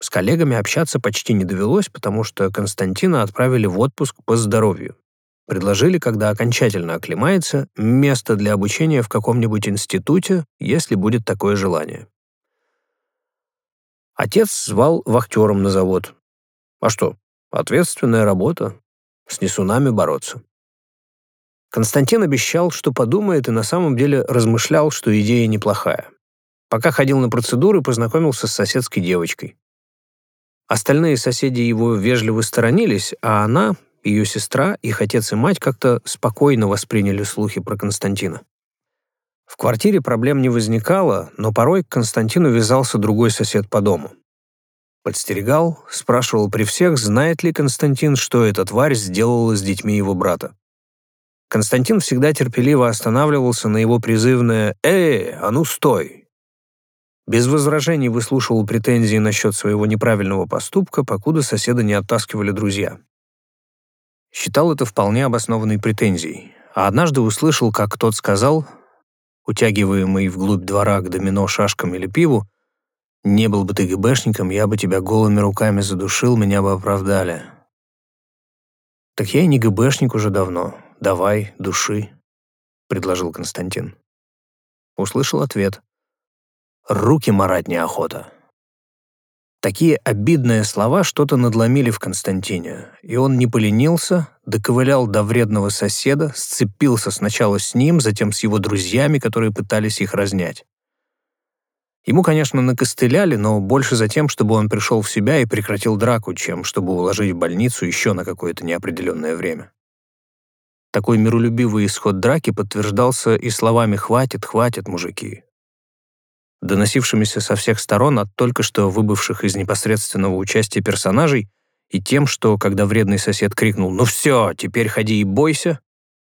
С коллегами общаться почти не довелось, потому что Константина отправили в отпуск по здоровью. Предложили, когда окончательно оклемается, место для обучения в каком-нибудь институте, если будет такое желание. Отец звал вахтером на завод. А что, ответственная работа. С несунами бороться. Константин обещал, что подумает, и на самом деле размышлял, что идея неплохая. Пока ходил на процедуры, познакомился с соседской девочкой. Остальные соседи его вежливо сторонились, а она, ее сестра, их отец и мать как-то спокойно восприняли слухи про Константина. В квартире проблем не возникало, но порой к Константину вязался другой сосед по дому. Подстерегал, спрашивал при всех, знает ли Константин, что эта тварь сделала с детьми его брата. Константин всегда терпеливо останавливался на его призывное «Эй, а ну стой!». Без возражений выслушивал претензии насчет своего неправильного поступка, покуда соседа не оттаскивали друзья. Считал это вполне обоснованной претензией, а однажды услышал, как тот сказал – утягиваемый вглубь двора к домино, шашкам или пиву, «Не был бы ты ГБшником, я бы тебя голыми руками задушил, меня бы оправдали». «Так я и не ГБшник уже давно. Давай, души», — предложил Константин. Услышал ответ. «Руки марать неохота». Такие обидные слова что-то надломили в Константине, и он не поленился, доковылял до вредного соседа, сцепился сначала с ним, затем с его друзьями, которые пытались их разнять. Ему, конечно, накостыляли, но больше за тем, чтобы он пришел в себя и прекратил драку, чем чтобы уложить в больницу еще на какое-то неопределенное время. Такой миролюбивый исход драки подтверждался и словами «хватит, хватит, мужики», доносившимися со всех сторон от только что выбывших из непосредственного участия персонажей и тем, что, когда вредный сосед крикнул «Ну все, теперь ходи и бойся»,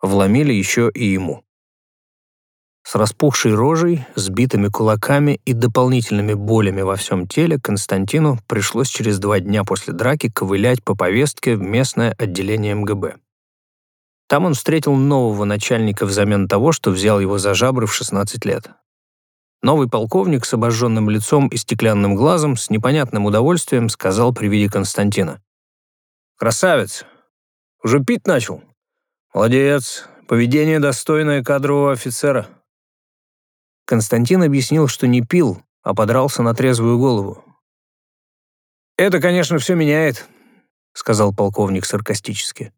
вломили еще и ему. С распухшей рожей, сбитыми кулаками и дополнительными болями во всем теле Константину пришлось через два дня после драки ковылять по повестке в местное отделение МГБ. Там он встретил нового начальника взамен того, что взял его за жабры в 16 лет. Новый полковник с обожженным лицом и стеклянным глазом с непонятным удовольствием сказал при виде Константина. «Красавец! Уже пить начал? Молодец! Поведение достойное кадрового офицера!» Константин объяснил, что не пил, а подрался на трезвую голову. «Это, конечно, все меняет», — сказал полковник саркастически,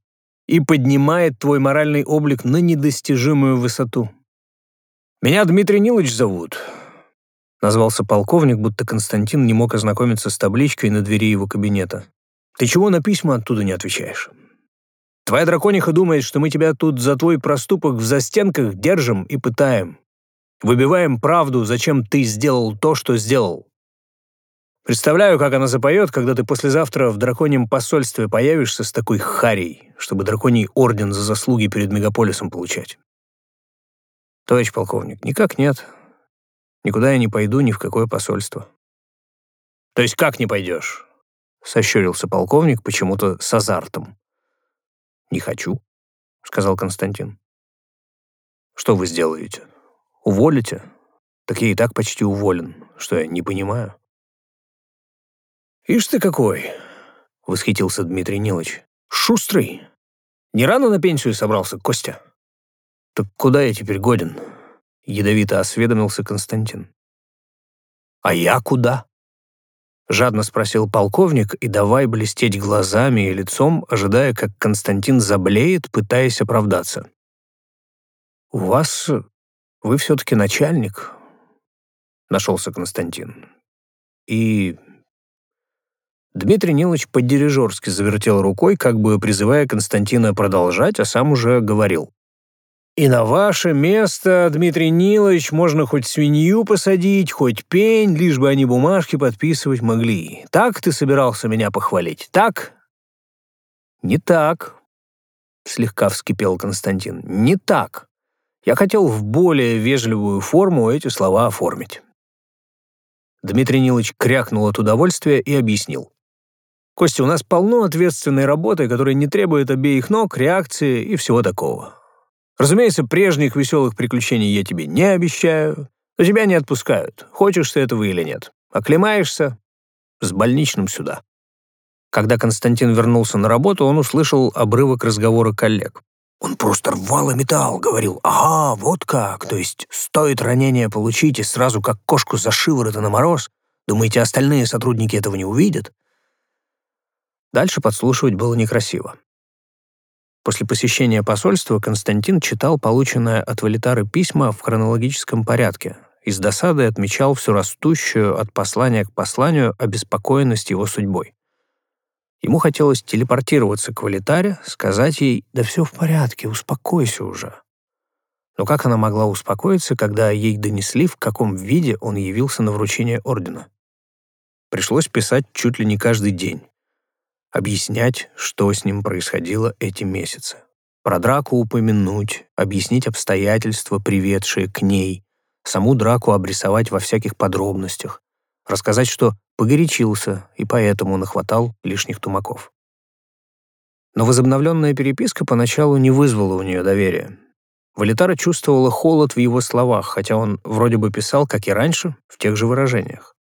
«и поднимает твой моральный облик на недостижимую высоту. Меня Дмитрий Нилович зовут. Назвался полковник, будто Константин не мог ознакомиться с табличкой на двери его кабинета. «Ты чего на письма оттуда не отвечаешь? Твоя дракониха думает, что мы тебя тут за твой проступок в застенках держим и пытаем. Выбиваем правду, зачем ты сделал то, что сделал. Представляю, как она запоет, когда ты послезавтра в драконьем посольстве появишься с такой харей, чтобы драконий орден за заслуги перед мегаполисом получать. Товарищ полковник, никак нет. Никуда я не пойду, ни в какое посольство. То есть как не пойдешь? Сощурился полковник почему-то с азартом. Не хочу, сказал Константин. Что вы сделаете? Уволите? Так я и так почти уволен. Что я не понимаю? Ишь ты какой! Восхитился Дмитрий Нилович. Шустрый. Не рано на пенсию собрался, Костя? Так куда я теперь годен? Ядовито осведомился Константин. «А я куда?» Жадно спросил полковник и давай блестеть глазами и лицом, ожидая, как Константин заблеет, пытаясь оправдаться. «У вас... вы все-таки начальник», — нашелся Константин. «И...» Дмитрий Нилович по-дирижерски завертел рукой, как бы призывая Константина продолжать, а сам уже говорил. И на ваше место, Дмитрий Нилович, можно хоть свинью посадить, хоть пень, лишь бы они бумажки подписывать могли. Так ты собирался меня похвалить, так? Не так, слегка вскипел Константин. Не так. Я хотел в более вежливую форму эти слова оформить. Дмитрий Нилович крякнул от удовольствия и объяснил. «Костя, у нас полно ответственной работы, которая не требует обеих ног, реакции и всего такого. Разумеется, прежних веселых приключений я тебе не обещаю, но тебя не отпускают, хочешь ты этого или нет. Оклемаешься — с больничным сюда». Когда Константин вернулся на работу, он услышал обрывок разговора коллег. Он просто рвал и металл, говорил, «Ага, вот как, то есть стоит ранение получить и сразу как кошку за шиворот и на мороз? Думаете, остальные сотрудники этого не увидят?» Дальше подслушивать было некрасиво. После посещения посольства Константин читал полученное от Валитары письма в хронологическом порядке и с досадой отмечал всю растущую от послания к посланию обеспокоенность его судьбой. Ему хотелось телепортироваться к Валитаре, сказать ей «Да все в порядке, успокойся уже». Но как она могла успокоиться, когда ей донесли, в каком виде он явился на вручение ордена? Пришлось писать чуть ли не каждый день объяснять, что с ним происходило эти месяцы. Про драку упомянуть, объяснить обстоятельства, приведшие к ней, саму драку обрисовать во всяких подробностях, рассказать, что погорячился и поэтому нахватал лишних тумаков. Но возобновленная переписка поначалу не вызвала у нее доверия. Валитара чувствовала холод в его словах, хотя он вроде бы писал, как и раньше, в тех же выражениях.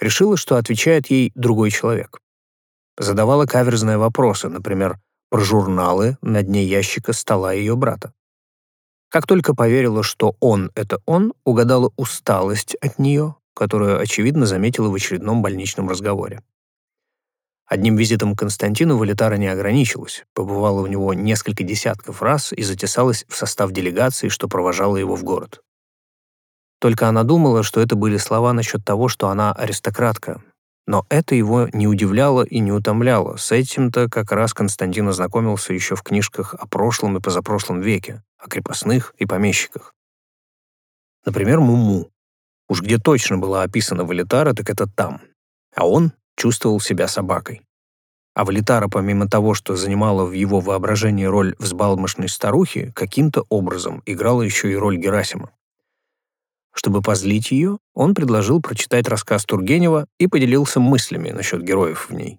Решила, что отвечает ей другой человек. Задавала каверзные вопросы, например, про журналы на дне ящика стола ее брата. Как только поверила, что он — это он, угадала усталость от нее, которую, очевидно, заметила в очередном больничном разговоре. Одним визитом к Константину Валитара не ограничилась, побывала у него несколько десятков раз и затесалась в состав делегации, что провожала его в город. Только она думала, что это были слова насчет того, что она аристократка. Но это его не удивляло и не утомляло. С этим-то как раз Константин ознакомился еще в книжках о прошлом и позапрошлом веке, о крепостных и помещиках. Например, Муму. Уж где точно была описана Валитара, так это там. А он чувствовал себя собакой. А Валитара, помимо того, что занимала в его воображении роль взбалмошной старухи, каким-то образом играла еще и роль Герасима. Чтобы позлить ее, он предложил прочитать рассказ Тургенева и поделился мыслями насчет героев в ней.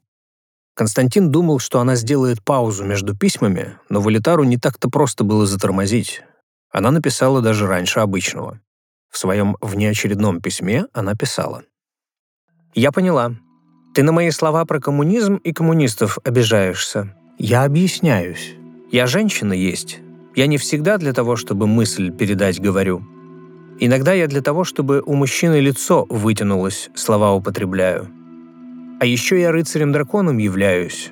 Константин думал, что она сделает паузу между письмами, но Валитару не так-то просто было затормозить. Она написала даже раньше обычного. В своем внеочередном письме она писала. «Я поняла. Ты на мои слова про коммунизм и коммунистов обижаешься. Я объясняюсь. Я женщина есть. Я не всегда для того, чтобы мысль передать говорю. Иногда я для того, чтобы у мужчины лицо вытянулось, слова употребляю. А еще я рыцарем-драконом являюсь.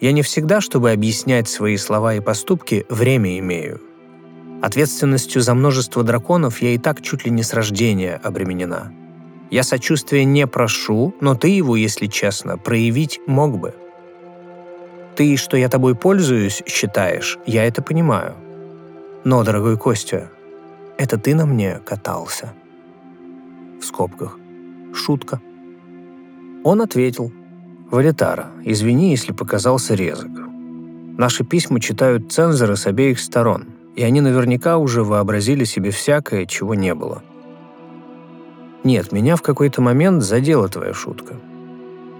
Я не всегда, чтобы объяснять свои слова и поступки, время имею. Ответственностью за множество драконов я и так чуть ли не с рождения обременена. Я сочувствия не прошу, но ты его, если честно, проявить мог бы. Ты, что я тобой пользуюсь, считаешь, я это понимаю. Но, дорогой Костя, это ты на мне катался. В скобках. Шутка. Он ответил. «Валитара, извини, если показался резок. Наши письма читают цензоры с обеих сторон, и они наверняка уже вообразили себе всякое, чего не было. Нет, меня в какой-то момент задела твоя шутка.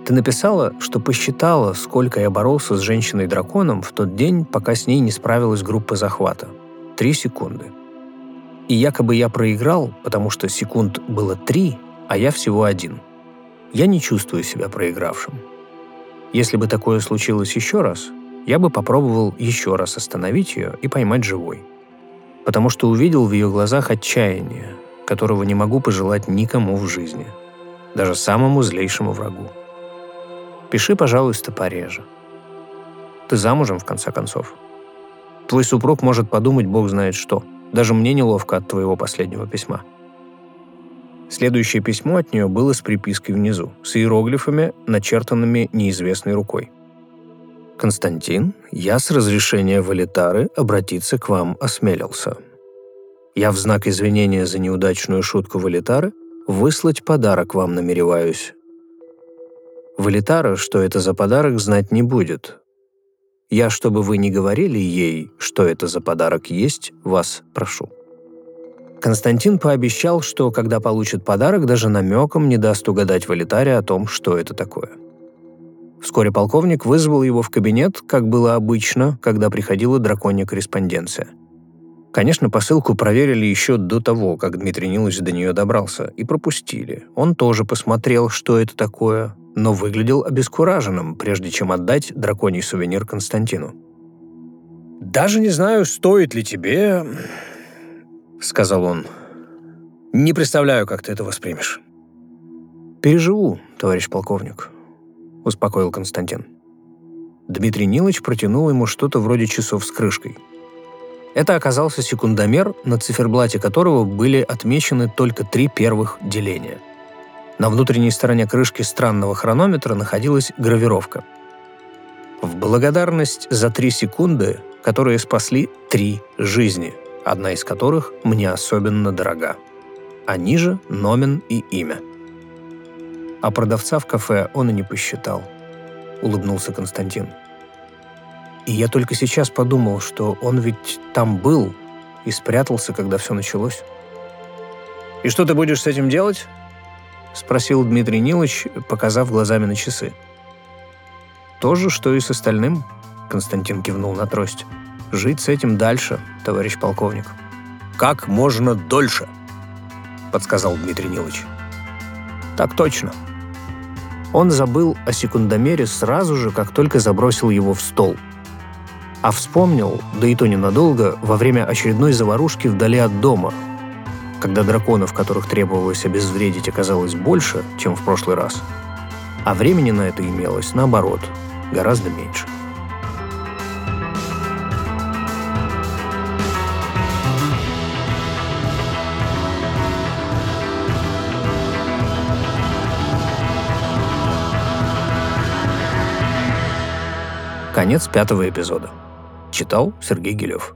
Ты написала, что посчитала, сколько я боролся с женщиной-драконом в тот день, пока с ней не справилась группа захвата. Три секунды. И якобы я проиграл, потому что секунд было три, а я всего один. Я не чувствую себя проигравшим. Если бы такое случилось еще раз, я бы попробовал еще раз остановить ее и поймать живой. Потому что увидел в ее глазах отчаяние, которого не могу пожелать никому в жизни, даже самому злейшему врагу. Пиши, пожалуйста, пореже. Ты замужем, в конце концов. Твой супруг может подумать, бог знает что – даже мне неловко от твоего последнего письма». Следующее письмо от нее было с припиской внизу, с иероглифами, начертанными неизвестной рукой. «Константин, я с разрешения Валитары обратиться к вам осмелился. Я в знак извинения за неудачную шутку Валитары выслать подарок вам намереваюсь. Валитара, что это за подарок, знать не будет, я, чтобы вы не говорили ей, что это за подарок есть, вас прошу». Константин пообещал, что когда получит подарок, даже намеком не даст угадать Валитаре о том, что это такое. Вскоре полковник вызвал его в кабинет, как было обычно, когда приходила драконья корреспонденция. Конечно, посылку проверили еще до того, как Дмитрий Нилович до нее добрался, и пропустили. Он тоже посмотрел, что это такое, но выглядел обескураженным, прежде чем отдать драконий сувенир Константину. «Даже не знаю, стоит ли тебе...» — сказал он. «Не представляю, как ты это воспримешь». «Переживу, товарищ полковник», — успокоил Константин. Дмитрий Нилович протянул ему что-то вроде часов с крышкой. Это оказался секундомер, на циферблате которого были отмечены только три первых деления — на внутренней стороне крышки странного хронометра находилась гравировка. В благодарность за три секунды, которые спасли три жизни, одна из которых мне особенно дорога. А ниже номен и имя. А продавца в кафе он и не посчитал. Улыбнулся Константин. И я только сейчас подумал, что он ведь там был и спрятался, когда все началось. «И что ты будешь с этим делать?» — спросил Дмитрий Нилович, показав глазами на часы. «То же, что и с остальным», — Константин кивнул на трость. «Жить с этим дальше, товарищ полковник». «Как можно дольше», — подсказал Дмитрий Нилович. «Так точно». Он забыл о секундомере сразу же, как только забросил его в стол. А вспомнил, да и то ненадолго, во время очередной заварушки вдали от дома, когда драконов, которых требовалось обезвредить, оказалось больше, чем в прошлый раз, а времени на это имелось, наоборот, гораздо меньше. Конец пятого эпизода. Читал Сергей Гелев.